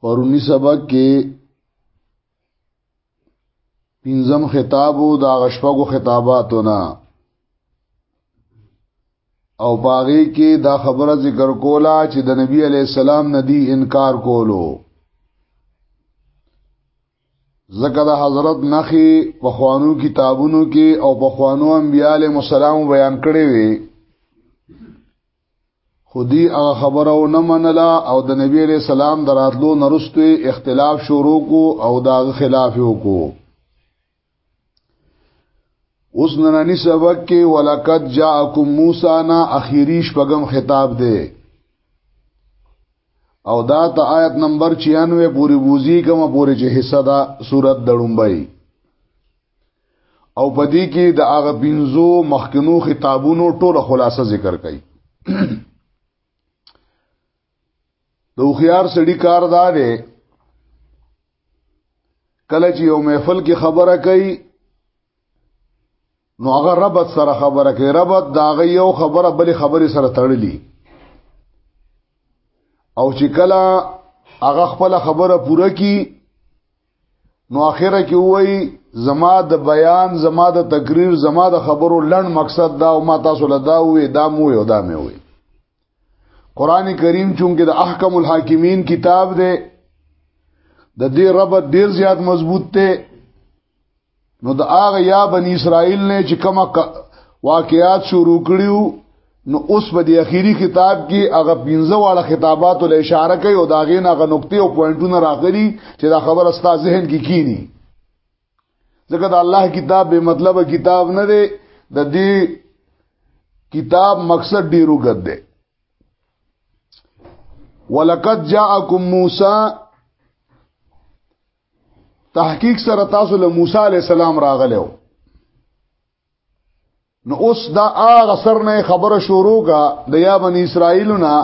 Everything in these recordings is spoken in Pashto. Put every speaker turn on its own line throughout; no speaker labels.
پرونی سبق کې پنځم خطاب او دا غشپغو خطاباتونه او باغی کې دا خبره ذکر کولا چې د نبی علی السلام ندی انکار کولو زکه د حضرت نخي په خوانو کتابونو کې او په خوانو انبياله مسالم بیان کړي وي خودی هغه خبره و نه منله او د نبی علیہ السلام دراتلو نرستو اختلاف شروع کو او دا خلاف وکړو اوس نننی سبق کې ولقد جاءکم موسی نا اخیری شپږم خطاب دی او دا ته آیت نمبر 96 پوری ووزی کوم پوری چې حصہ دا صورت دړمبای او پدې کې د هغه بنزو مخکنو خطابونو ټوله خلاصه ذکر کړي د خوخيار سړي کار دا دی کله چې یو محفل کې خبره کوي نو هغه ربط سره خبره کوي ربط دا غي یو خبره بل خبره سره تړلی او چې کله هغه خپل خبره پوره کی نو اخره کې وای زما د بیان زما د تقریر زما د خبرو لړ مقصد دا او ما تاسو له دا وې دا مو یو دا مې وې قران کریم چونکه د احکم الحاکمین کتاب دی د دې رب ډیر زیات مضبوط دی نو د هغه یا بنی اسرائیل نه چې کومه واقعات شروع کړیو نو اوس په دې اخیری کتاب کې هغه پنځه واړه خطابات له اشاره کوي او دا غین هغه نقطې او پوینټونه راغلي چې دا خبر استا ذهن کې کی کینی ځکه دا الله کتاب به مطلب کتاب نه دی د دې کتاب مقصد ډیرو غد دی ولقد جاءکم موسی تحقیق سره تاسو له موسی علی السلام راغلو نو اوس دا هغه سر نه خبره شروع کا د یا بنی اسرائیلنا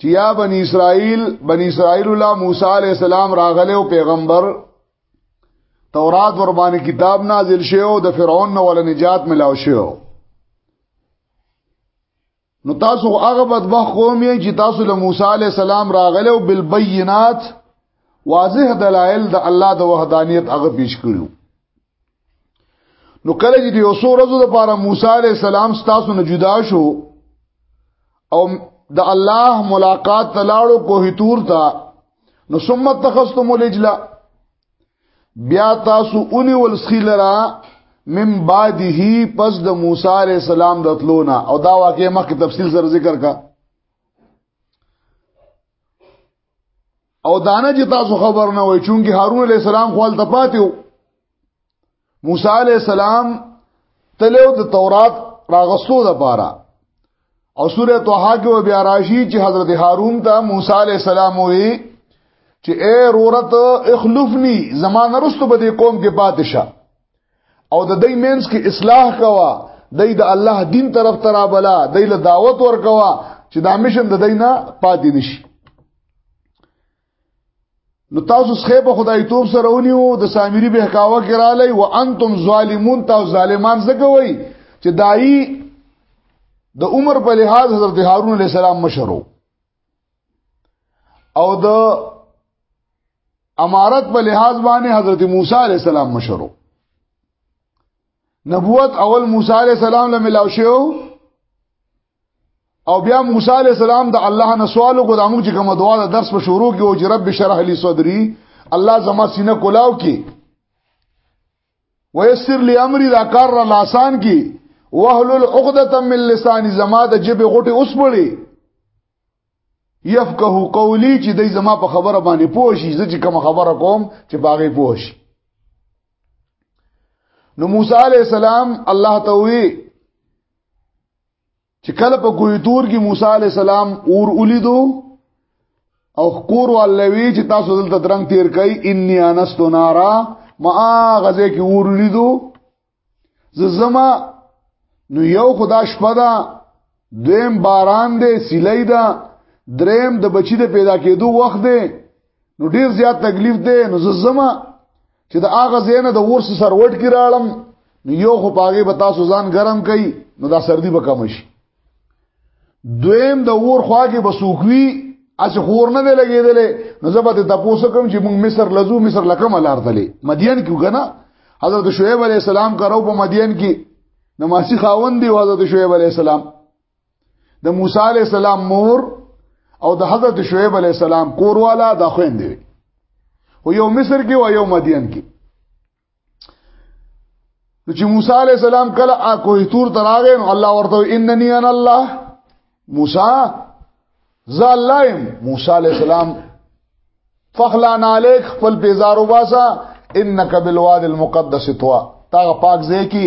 چې یا بنی اسرائیل بنی اسرائیل لا موسی علی السلام راغله او پیغمبر تورات ور باندې کتاب نازل شوی او د فرعون نو ول نجات ملاو شوی نو تاسو هغه بدبخ قوم یې چې تاسو له موسی علی السلام راغلو بالبينات واضح دلایل د الله د وحدانیت هغه پیش کړو نو کله چې یو څو ورځې لپاره موسی علی السلام تاسو نه جدا شو او د الله ملاقات تلاړو کوه تور تا نو ثم تخصتم الاجلا بیا تاسو اونې ولسخی لرا من بعده پس د موسی علی السلام د تلونا او دا واقع مخکې تفصیل سره ذکر کا او دانه چې تاسو خبر نه وای چونکی هارون علی السلام خپل ته پاتیو موسی علی السلام تلو د تورات راغستو د پاره او سوره طه کې و بیا راشي چې حضرت هارون ته موسی علی السلام وی چې اے رورت اخلفنی زمانه رستو به دې قوم کې پاتشه او د دې مینس کې اصلاح کوا دای د الله دین طرف ته را بلا دای له دعوت ورکوا چې دا مشن د دینه پاتې نشي نو تاسو څخه په خدای توپ سره ونیو د سامری به کاوه کړالی و انتم ظالمون تاسو ظالمان زګوي چې دای د عمر په لحاظ حضرت هارون علی السلام مشرو او د امارت په لحاظ باندې حضرت موسی علی السلام مشرو نبوت اول موسی علی السلام له ملاو شو او بیا موسی علی السلام د الله نه سوال وکړ د موږ چې کوم دعا د درس په شروع کې او چې رب شرح لي صدري الله زما سینه کولاو کې ويسر لي امري دا کار را لاسان کې وهلل عقده من لساني زما د جبه غټي اوس پړي يفقه قولي چې دای زما په خبره باندې پوښي زه چې کوم خبره کوم چې باغې پوښي نو موسی عليه السلام الله ته وی چې کله په کوی تور کې موسی علی السلام اور ولیدو او کور ولوي چې تاسو دلته درنګ تیر کئ انی انست نارا ما غزه کې اور ولیدو زما نو یو خدا شپه ده دویم باران دی سیلی ده دریم د بچی د پیدا کېدو وخت دی نو ډیر زیات تکلیف دی نو زما چې د اغه زینه د ورس سر وټ کی راړم نو یو خو پاګه به تاسو ځان ګرم کړي نو دا سردی به کم شي دویم د ور خوا کې بسوکوي اس خور نه دی لګیدلې نو زه به تاسو کوم چې موږ مصر لزو مصر لکم لارتلې مدین کې وګنه حضرت شعیب علی السلام کرو په مدین کې نماسي خاوند دی حضرت شعیب علی السلام د موسی علی السلام مور او د حضرت شعیب علی السلام کوروالا د خويندې او یو مصر کې او یو مدین کې نو چې موسی علی السلام کله ا کوه تور تراغې نو الله ورته اننی انا الله موسی زالایم موسی علی السلام فخلان علیک خپل بیزارو باسا انک بالواد المقدس طوا تا پاک ځای کی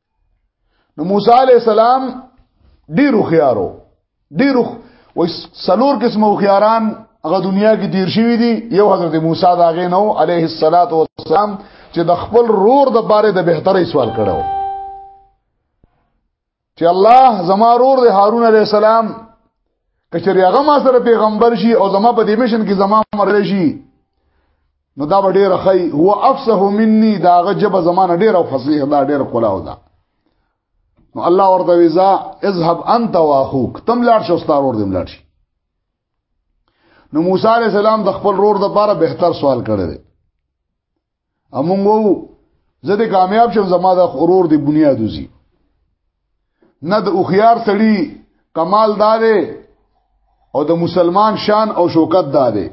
نو موسی علی السلام ډیرو خيارو ډیرو وای سلور قسمه خياران هغه دنیا کې تیر شوی دي یو حضرت موسی دا غې نو عليه الصلاه والسلام چې د خپل رور د باره د بهتري سوال کړو چې الله زما رور د هارون عليه السلام کچری هغه ما سره پیغمبر شي او زما په دې مشن کې زما مرل شي نو دا به ډیر خی هو افسه مني دا غجب زمانه ډیر او فصیح دا ډیر کلاو دا نو الله ورته ویزا اذهب انت واخوك تم لاړ شو ستار ور دم لاړ شي نو موسی علی السلام د خپل رور د پاره بهتر سوال کړی دی امون وو زه دې کامیاب شم زما د غرور دی بنیاد وزي نه د اوخيار سړي کمال داره او د مسلمان شان او شوکت داره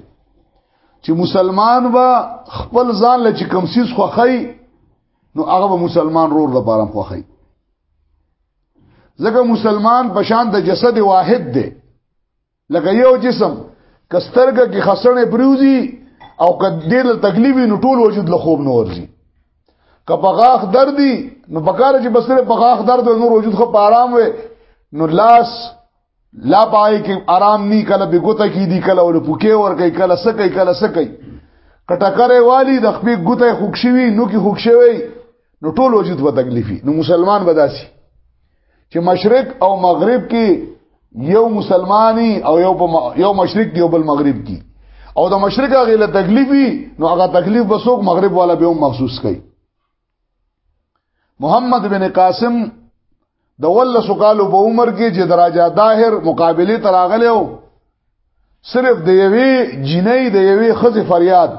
چې مسلمان با خپل ځان لچ کمسیس خوخی نو هغه به مسلمان رور د بارم خوخی ځکه مسلمان پشان د جسد واحد دی لکه یو جسم کسترګه کې خسنه بروزي او کدیر تکلیف نو ټول وجود له خوب نه ورزي که په غاخ دردي نو بکار چې بس په غاخ درد نور وجود خو په آرام وي نو لاس لا پای کې آرام نی کله به ګوته کې دي کله ول پوکې ور کوي کله سکه کله سکه کټکرې والی د خپې ګوته خوښوي نو کې خوښوي نو ټول وجود به تکلیفي نو مسلمان به داسي چې مشرق او مغرب کې یو مسلمانی او یو یو مشرق یو بل مغرب کې او د مشرق هغه له تکلیفي نو هغه تکلیف به څوک مغرب والا به محسوس کوي محمد بن قاسم د ول سقالو په عمر کې چې دراجه داهر مقابله تراغله او صرف د یوې جنۍ د یوې خزې فریاد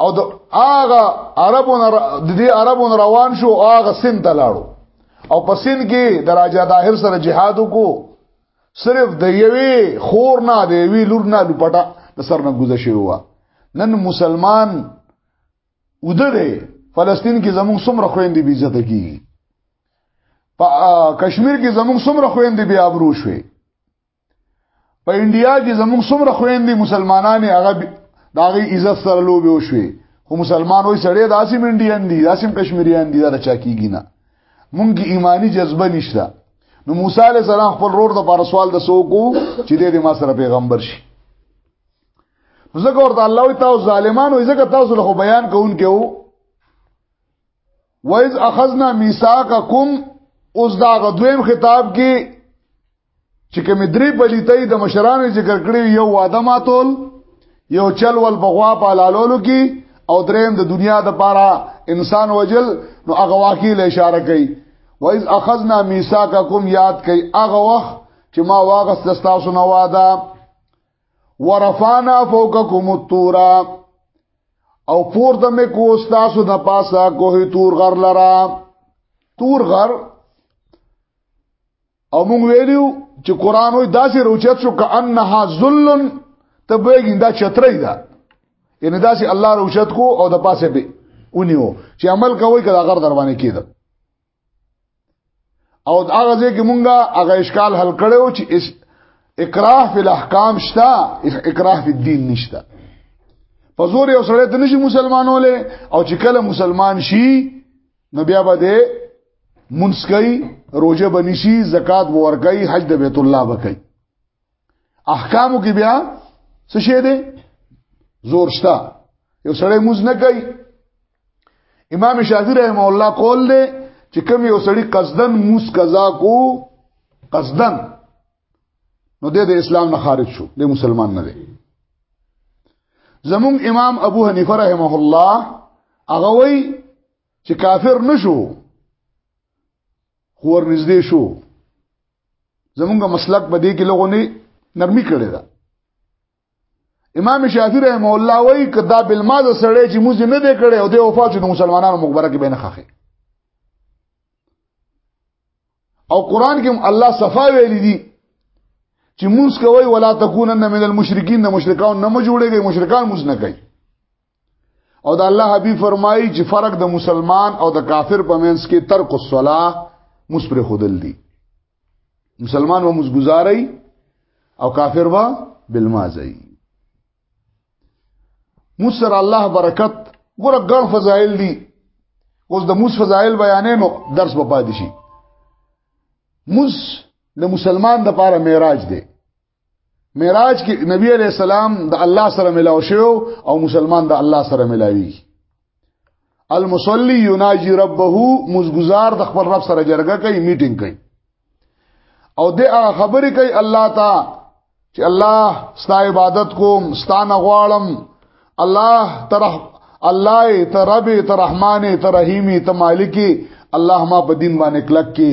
او د هغه عربو د دې عربو روان شو هغه سین ته لاړو او په سین کې د راجا داهر سره جهاد وکړو صرف د یوې خور نه د یوې لور نه لپټه د سر نه گذر شوی و نن مسلمان ودره فلسطین کې زموږ څومره خويندې بي عزت کیږي په کشمیر کې زموږ څومره خويندې بي ابرو شوي په انډیا کې زموږ څومره خويندې مسلمانانې هغه داغي عزت سره لوبي وشوي خو مسلمان وای سړی داسې منډیان دي داسې کشمیریان دي دا چا کیږي نه مونږ ایمانی جذبه نشته نو موسی علی السلام خپل رور د پر سوال د سوکو چې د ما سره پیغمبر شي زګه ورته الله وي تاسو ظالمانو زګه تاسو له بیان کوونکې وو وایز اخذنا میثاقکم اوس دا غدویم خطاب کې چې کوم درې پلیتې د مشرانو ذکر کړی یو واده ماتول یو چل ول بغوا په لالولو کې او دریم د دنیا د پاره انسان وجل نو هغه واقعي له اشاره کوي وایز اخذنا میثاقکم یاد کوي هغه وخت چې ما واغس د تاسو نه واده ورفانا فوقکم التورا او پور د مې کو تاسو د پاسه کوه تور غر لرا تور غر او موږ ویلو چې قران وي داسې روچت شو کأنها ذلن ته بهګین دا چترې ده ان داسې الله روچت کو او د پاسه به اونیو چې عمل کوي کله غر دروانه کیده او هغه ځکه مونږه هغه اشکال حل کړو چې اکراه فی الاحکام شتا اکراه فی الدین نشتا په زور یو سره ته نشي مسلمانوله او چې کله مسلمان شي نو بیا به دې منسکای روزه بنشي زکات ورکای حج د بیت الله وکای احکامو کې بیا څه شه دي زور شتا یو سړی موز نه کوي امام شافعی رحم الله قول دی چې کوم یو سړی قصدن موس قضا کو قصدن نو د اسلام نه خارج شو د مسلمان نه دی زمون امام ابو حنیفه رحمه الله هغه وای چې کافر نشو خور نږدې شو زمونږه مسلک په دې کې لغونی نرمي کړی دا امام شافعی رحم الله وایي کدا بالما د سړی چې موږ نه دی کړی او د وفات شو مسلمانانو مقبره کې بینه خخه او قران کې الله صفا ویلي دي چې موږ کوي ولا تکونن من المشرکین نه مشرکان نه جوړيږي مشرکان موږ نه کوي او د الله حبیب فرمایي چې فرق د مسلمان او د کافر په منځ کې ترک الصلاه مسپر خودل دي مسلمان و مسګزاري او کافر و بالمازي مسر الله برکت ګره ګڼ فضایل دي اوس د موس فضایل بیانې نو درس په پاتې شي موس د مسلمان د پاره معراج دی معراج کې نبی علی السلام د الله سره ملاو شو او مسلمان د الله سره ملاوي المصلي يناجي ربه مزګزار د خپل رب سره جرګه کوي میټینګ کوي او د هغه خبرې کوي الله تا چې الله ستا عبادت کوم ستا نه غواړم الله تر الله تر رب تر رحمانه تر رحیمي تر مالکی الله ما په دین باندې کلک کې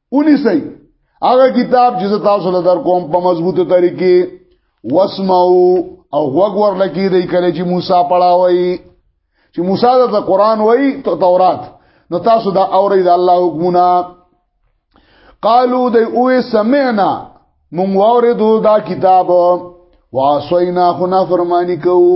اونی سي هغه کتاب چې تاسو له در کوم په مضبوطه طریقې واسمعو او وګ ورلکی دی کله چې موسی پڑھاوي چې موسی د قرآن وای ته تورات نو تاسو دا اوري د الله حکمونه قالو دی اوه سمعنا مونږ واوریدو دا کتاب واسوینا خو نافرمانی کوو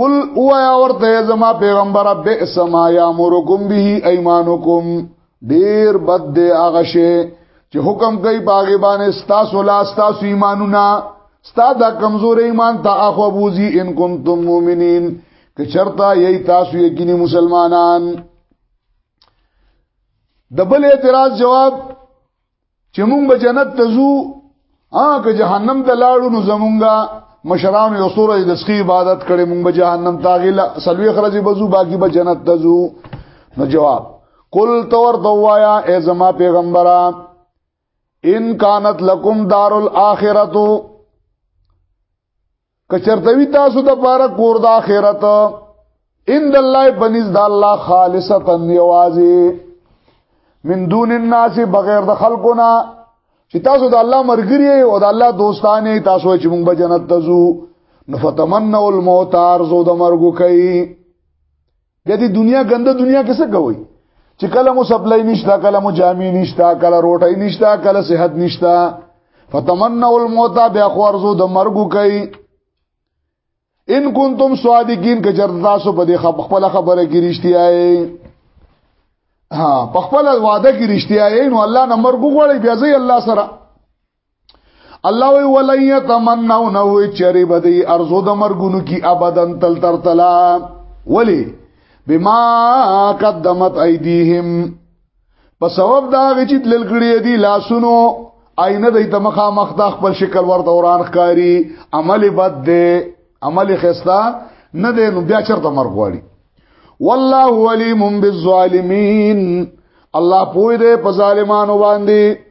قل او یا ورته زما پیغمبر بئس ما یامرکم به ایمانکم ډیر بد دی هغه شی چې حکم کوي باغی باندې ستاسو لا ستاسو ایمانونه ستا دا کمزور ایمان تا اخو بوزي ان کنتم مؤمنین که چرتا یی تاسو یقیني مسلمانان د بل اعتراض جواب چې مونږ به جنت ته ځو ها که جهنم ته لاړو نو زمونږه مشران یو سورې د سخی عبادت کړي مونږ به جهنم ته غلا سلوي خرجي بزو باقی به جنت ته ځو نو جواب قل تور دوایا ای زما پیغمبره ان کانت لکم دار الاخرته کچرتوی تاسو د پاره کور د اخرت ان الله بنز د الله خالصتا یوازي من دون الناس بغیر د خلقنا چې تاسو د الله مرګري او د الله دوستانه تاسو چې موږ به جنت ته ځو نو فتمنوا الموت ارزو د مرګو کوي بیا دې دنیا ګنده دنیا کې څه کوي چې کله مو سپلای نشتا کله مو جامې نشتا کله روټۍ نشتا کله صحت نشتا فتمنوا الموت بیا خو ارزو د مرګ کوي ان کنتم صادقین که چرته تاسو په دې خپل خبره کې رښتیا یې ها په خپل وعده کې رښتیا یې نو الله نه مرګ غواړي بیا ځي الله سره الله وی ولن يتمنون او چری بدی ارزو د مرګونو کی ابدن تل تر تلا ولی بما قدمت ايديهم په سبب دا چې دلل کړی دی لاسونو آینه د تمخا مخ د خپل شکل ورته وران ښکاری عمل بد دی عمل خستا نه دی نو بیا چرته مرګ غواړي والله ولیم بالظالمین الله پوی دی په ظالمانو باندې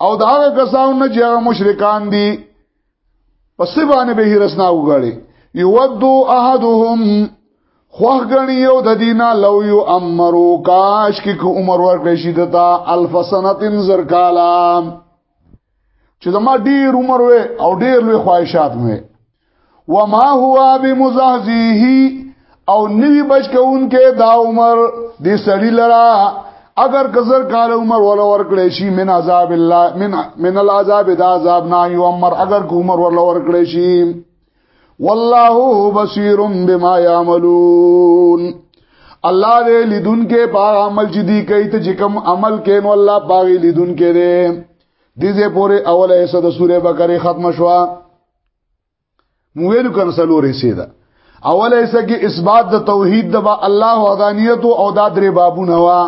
او دا هغه کسان نه چې هغه مشرکان دي پس باندې به رسنا وګړي یودو احدهم خوخ غنی یو د دینه لو یو امرو کاش کی کو عمر ورکړی شي دتا الف سنتن زر کالا چې زما ډیر عمر وې او ډیر لوی خواهشات مې وما هو بمزحزه او نوی بچ کون کې دا عمر دې سړی لرا اگر کزر کال عمر ولا ورکړې شي من عذاب الله من من العذاب دا عذاب نه یو عمر اگر کو عمر ولا ورکړې شي والله بصیر بما يعملون الله دې لیدون کې په عمل چې دی کوي ته چې کوم عمل کین والله باغی لیدون کې دې دې پورې اوله ایسه د سوره بقره ختم شوه مو ویلو کنه سلورې سي ده اول ایسه کې اثبات د توحید د الله وحدانیت او دا درې بابونه وا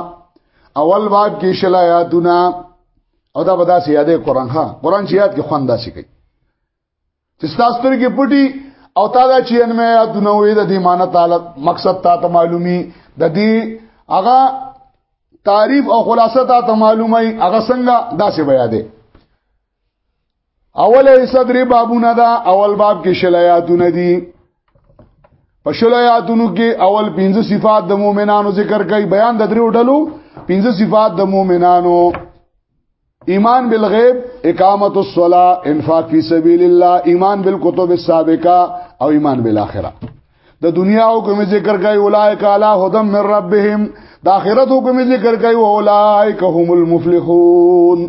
اول باب کې شلایاتونه او دا بدا سي یادې قران ها قران چې یاد کې خواندا سي کوي چې تاسو تر کې پټي او تا دا چې ان مې یادونه وې د دې معنی تعالی مقصد تا ته معلومي د دې هغه تعریف او خلاصه تا ته معلومه هغه څنګه دا سي بیا ده اول ایسا درې بابونه دا اول باب کې شلایاتونه دي په شلایاتونو کې اول پنځه صفات د مؤمنانو ذکر کوي بیان د درو ډلو پنځه صفات د مؤمنانو ایمان بالغیب اقامت الصلاه انفاق فی سبیل الله ایمان بالکتب السابقه او ایمان بالاخره د دنیا حکم ذکر کوي اولایک علی هدم من ربهم د آخرت حکم ذکر کوي اولایک هم المفلحون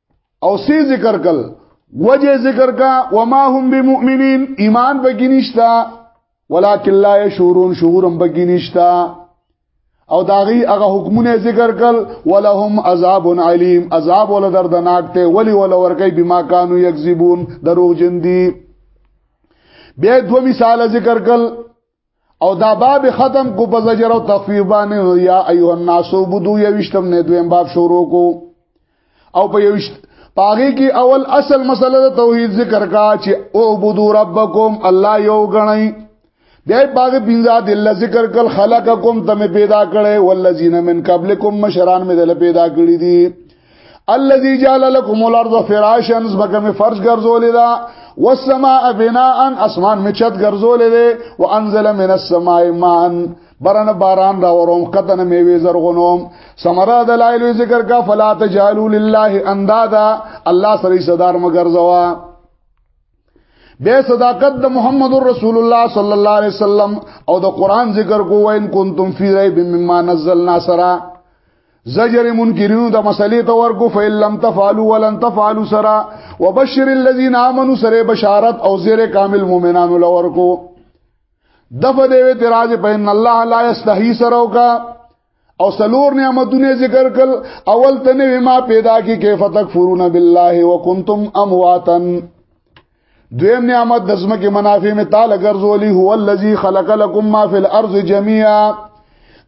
او سی ذکر کل وجه ذکر کا وما هم بمؤمنین ایمان بگی نشتا ولیکن لا یشورون شعورم بگی نشتا او داغي هغه حکمونه ذکر کړ ولهم عذاب علیم عذاب ول دردناک ته ولی ول ورکی بما کانوا یکذبون دروغ جن دي به دو مثال ذکر کړ او دا باب ختم کو په زجر او تخفیف باندې یا ایه الناس عبدو یوشتم نه دویم باب شروع کو او په یوشت پاغي کې اول اصل مسله د توحید ذکر کا چې اعبدوا ربکم الله یو غنئ بیا پاغي بنزا دل ذکر کل خلقکم تم پیدا کړي والذین من قبلکم مشران مې دل پیدا کړی دي الذي جعل لكم الارض فراشا زمکه می فرش ګرځولې دا والسماء بناء اسمان می چت ګرځولې دي وانزل من السماء ماء برن باران را وروم قطن میوی زرغنوم سمرا دلائل ذکر کا فلا تجعلوا لله اندادا الله سری صدر مگر زوا بے صداقت د محمد رسول الله صلی الله علیه وسلم او د قران ذکر کو وین کنتم فی ریب مما نزلنا سرا زجر منکرینو د مسلې ته ورکو فیل لم تفعلوا ولن تفعلوا سرا وبشر الذين امنوا سره بشارت او زیر کامل مؤمنانو لورکو دفه دی اعتراض په ان الله لا یستحی سره وکا او سلور نعمتونه ذکر کل اول تنه ما پیدا کی کیف تکفرون بالله وکنتم امواتا دویم نعمت د زمکه منافع می تعالی ګرځولی هو الذی خلق لكم ما فی الارض جميعا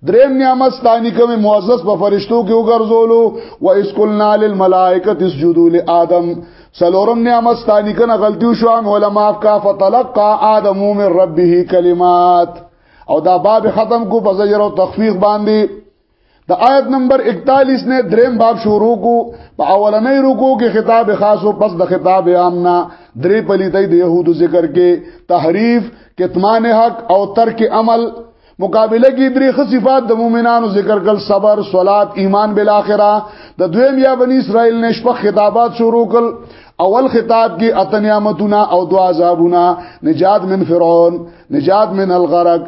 دریم نعمت ستانی کوم معزز په فرشتو کې وګرځولو و اسکلنا للملائکه اسجدوا لآدم سلورم نعمت ستانی کنه غلطی شو ان علماء کا فتلقى آدم من ربه کلمات او دا باب ختم کو په زجر او تخفیف باندې د آیت نمبر 41 نه دریم باب شروع کو په اولنۍ رکو کې خطاب خاص او پس د خطاب عام نه درې پلیتې د يهودو ذکر کې تحریف کتمان حق او ترک عمل مقابله کې درې خصيفات د مؤمنانو ذکر کل صبر صلات ایمان بالاخره د دویم یا بنی اسرائیل نشپخ خطابات شروع کل اول خطاب کې اتنیامتونه او دعا عذابونه نجات من فرعون نجات من الغرق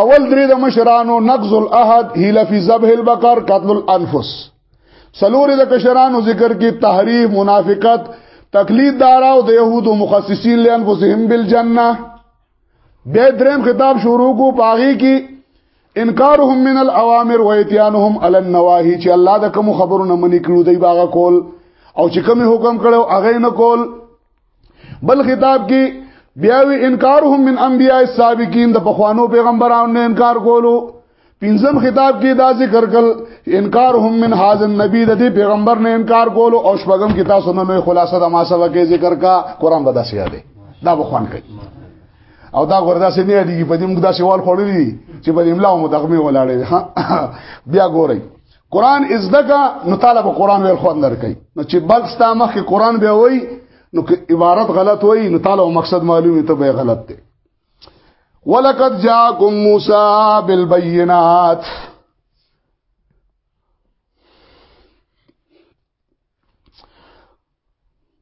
اول درې د مشرانو نقض الاحد هله فی ذبح البقر قتل الانفس سلور د کشرانو ذکر کې تحریف منافقت تقلید دارا او د يهودو مخصصین لئن فسهم بالجنه به دریم خطاب شروع کو پاغي کې انکارهم من الاوامر و اتيانهم على النواهي چې الله د کوم خبرو نه منې کړو دی باغه کول او چې کوم حکم کړو هغه نه کول بل خطاب کې بیاوی انکارهم من انبیاء السابقین د پخوانو پیغمبرانو نه انکار کولو پنځم خطاب کې دا ذکر کل انکارهم من هاذ النبی د دې پیغمبر نه انکار کولو او شپږم کې تاسو نه خلاصه د ماسوه کې ذکر کا قران به داسې یادې دا بخوان کوي او دا ګوردا سي نه دي په دې موږ دا سوال خوړلې چې په املا او مدغمه ولاړې بیا ګورئ قران از دغه نو طالب قران ویل خو اندر کوي نو چې بلک ستا مخ قران به وای نو که عبارت غلط وای نو طالب مقصد معلومه ته به غلط دی ولقد جاءكم موسى بالبينات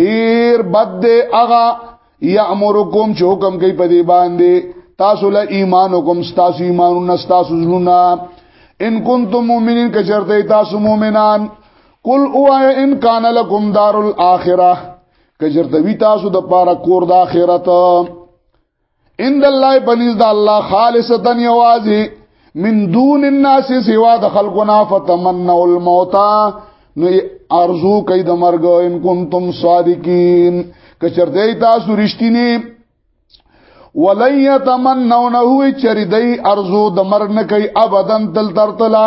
ډیر بد دی هغه یامرکم چې حکم کوي په دې باندې تاسو له ایمان کوم تاسو ایمانونه تاسو زړونه ان کنتم مؤمنین کچرته تاسو مؤمنان قل اوای ان کان لکم دار الاخره کچرته وی تاسو د پاره کور د اخرت ان الله بنز د الله خالصتا یوازي من دون الناس سوا د خلقنا فتمنوا الموت نو ارزو کوي د مرګ ان کنتم صادقین کچرته تاسو رښتینی ولن يتمنونه چردي ارزو د مرګ نه کوي ابدا تل ترتلا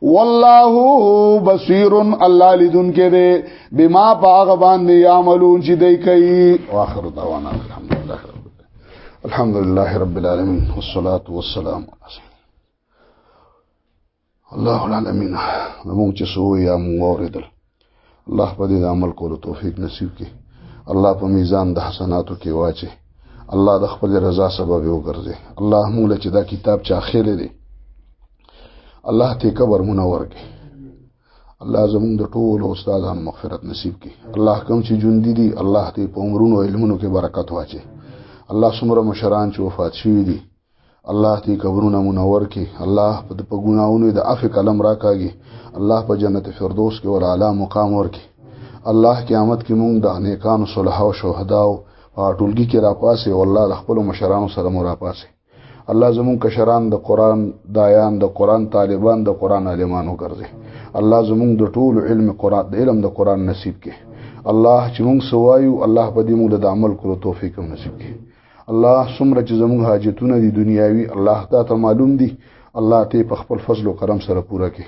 والله بصیر الله لذن کې دې بما باغ باندې یعملون چې دې کوي واخر دعوانا الحمدلله الحمدلله رب العالمین والصلاه والسلام الله العالمین موږ چې سو یا موږ اوریدل الله په دې عمل کولو توفیق نصیب کړي الله په میزان د حسناتو کې واچي الله د خپل رضا سبب وګرځي الله موږ چې دا کتاب چا خېلې دي الله ته قبر منور کړي الله زموږ د ټول استادان مغفرت نصیب کړي الله کوم چې جون دي دي الله ته په عمرونو علمونو کې برکت واچي الله سمره مشران چې وفات شوي دي الله دې قبرونه منور کې الله په په ګناونو د عفو قلم راکاږي الله په جنت فردوس کې ول اعلی مقام ورکي الله قیامت کې مونږ د نیکانو صلح او شهدا او ټولګي کې راپاسي او الله د خپل مشرانو سره مو راپاسي الله زمون کشران د قران دایان د قران طالبان د قران عالمانو ګرځي الله زمون د ټول علم قران د علم د قران نصیب کې الله چې مونږ سوایو الله په دې موږ د عمل کولو توفیق هم نصیب کې الله څومره چې زموږ حاجتونه دي دنیاوي الله تا ته معلوم دي الله ته په خپل فضل او کرم سره پوره کړي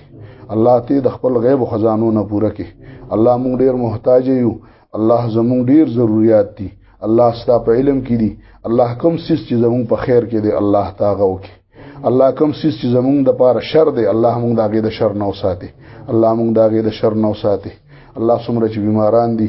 الله ته د خپل غیب او خزانو نه پوره کړي الله موږ ډیر محتاج یو الله زموږ ډیر ضرورت دي الله ستا په علم کې دي الله کوم سیس چې زموږ په خیر کې دي الله تاغه وکړي الله کوم سیس چې زموږ د پاره شر دی الله موږ داګه د شر نه وساتي الله موږ داګه د شر نه وساتي الله څومره چې بیماران دي